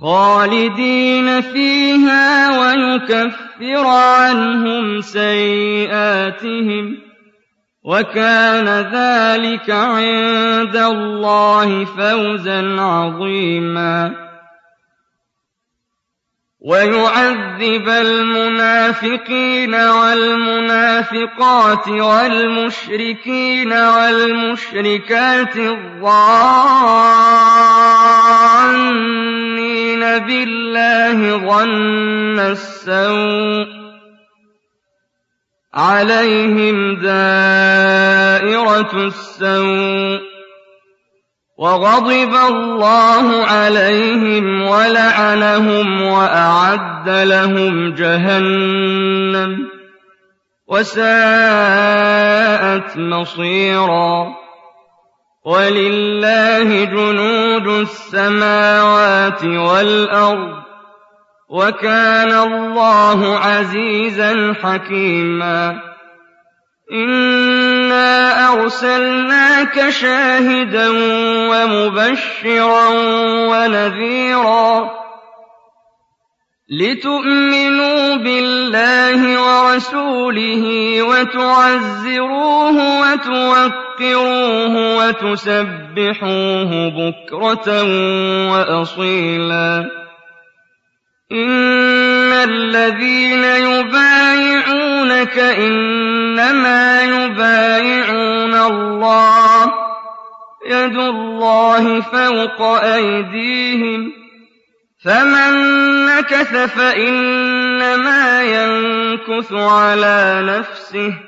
خالدين فيها ويكفر عنهم سيئاتهم وكان ذلك عند الله فوزا عظيما. ويعذب المنافقين والمنافقات والمشركين والمشركات الظانين بالله ظن السوء عليهم دائرة السوء وغضب الله عليهم ولعنهم وأعد لهم جهنم وساءت مصيرا ولله جنود السماوات والأرض وكان الله عزيزا حكيما إِنَّا أَرْسَلْنَاكَ شَاهِدًا وَمُبَشِّرًا وَنَذِيرًا لِتُؤْمِنُوا بِاللَّهِ وَرَسُولِهِ وَتُعَزِّرُوهُ وَتُوَقِّرُوهُ وَتُسَبِّحُوهُ بُكْرَةً وَأَصِيلًا. إِنَّ الَّذِينَ يُبَايِعُونَكَ إِنَّمَا يُبَايِعُونَ اللَّهَ ۚ يَدُ اللَّهِ فَوْقَ أَيْدِيهِمْ ۚ فَمَن نَّكَثَ فَإِنَّمَا يَنكُثُ عَلَىٰ نَفْسِهِ ۖ.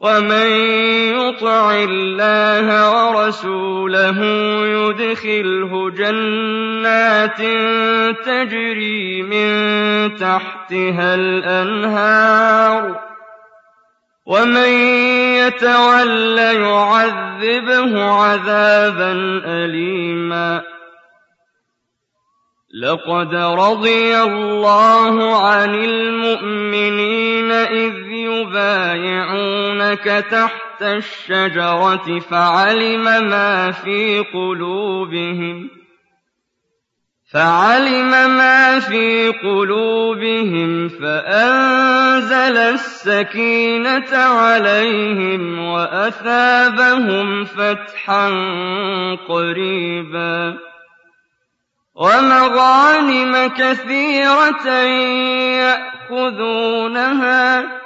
وَمَن يُطِعِ اللَّهَ وَرَسُولَهُ يُدْخِلْهُ جَنَّاتٍ تَجْرِي مِن تَحْتِهَا الْأَنْهَارُ وَمَن يَتَوَلَّ يُعَذِّبْهُ عَذَابًا أَلِيمًا لَقَدْ رَضِيَ اللَّهُ عَنِ الْمُؤْمِنِينَ إِذْ يُبَايِعُونَكَ تَحْتَ الشَّجَرَةِ فَعَلِمَ مَا فِي قُلُوبِهِمْ فَعَلِمَ مَا فِي قُلُوبِهِمْ فَأَنزَلَ السَّكِينَةَ عَلَيْهِمْ وَأَثَابَهُمْ فَتْحًا قَرِيبًا وَمَغَانِمَ كَثِيرَةً يَأْخُذُونَهَا ۗ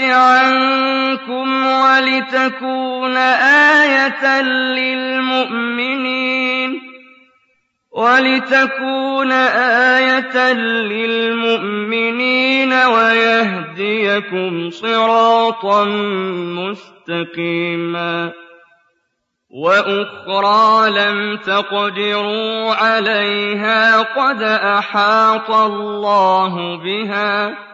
عَنكُمْ وَلِتَكُونَ آيَةً لِّلْمُؤْمِنِينَ وَلِتَكُونَ آيَةً لِّلْمُؤْمِنِينَ وَيَهْدِيَكُمْ صِرَاطًا مُّسْتَقِيمًا وَأُخْرَىٰ لَمْ تَقْدِرُوا عَلَيْهَا قَدْ أَحَاطَ اللَّهُ بِهَا ۚ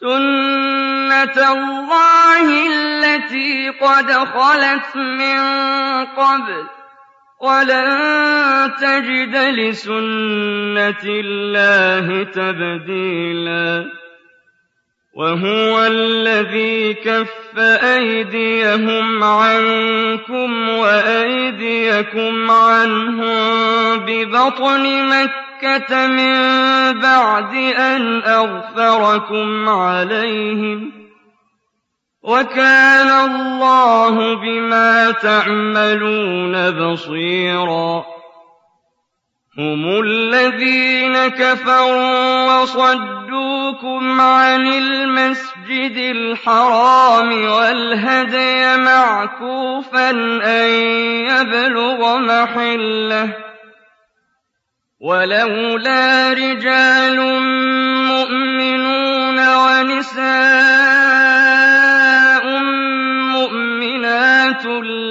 سُنَّةَ اللَّهِ الَّتِي قَدْ خَلَتْ مِن قَبْلُ وَلَن تَجِدَ لِسُنَّةِ اللَّهِ تَبْدِيلًا وَهُوَ الَّذِي كَفَّ أَيْدِيَهُمْ عَنكُمْ وَأَيْدِيَكُمْ عَنْهُم بِبَطْنِ مَكَّةَ مِن بَعْدِ أَنْ أَظْفَرَكُمْ عَلَيْهِمْ ۚ وَكَانَ اللَّهُ بِمَا تَعْمَلُونَ بَصِيرًا هُمُ الَّذِينَ كَفَرُوا وَصَدُّوكُمْ عَنِ المسجد الحرام والهدي معكوفا أن يبلغ محله ولولا رجال مؤمنون ونساء مؤمنات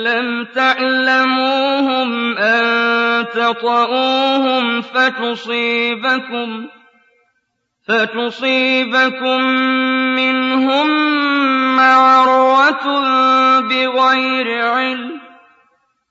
لم تعلموهم أن تطؤوهم فتصيبكم فتصيبكم منهم معرة بغير علم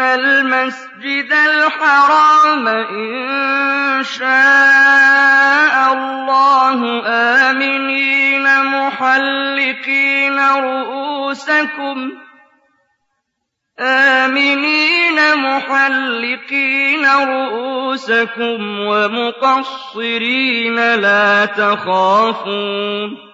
المسجد الحرام إن شاء الله آمنين محلقين رؤوسكم آمنين محلقين رؤوسكم ومقصرين لا تخافون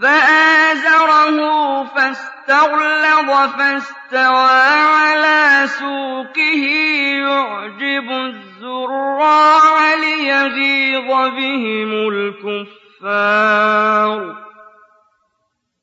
فآزره فاستغلظ فاستوى على سوقه يعجب الزراع ليغيظ بهم الكفار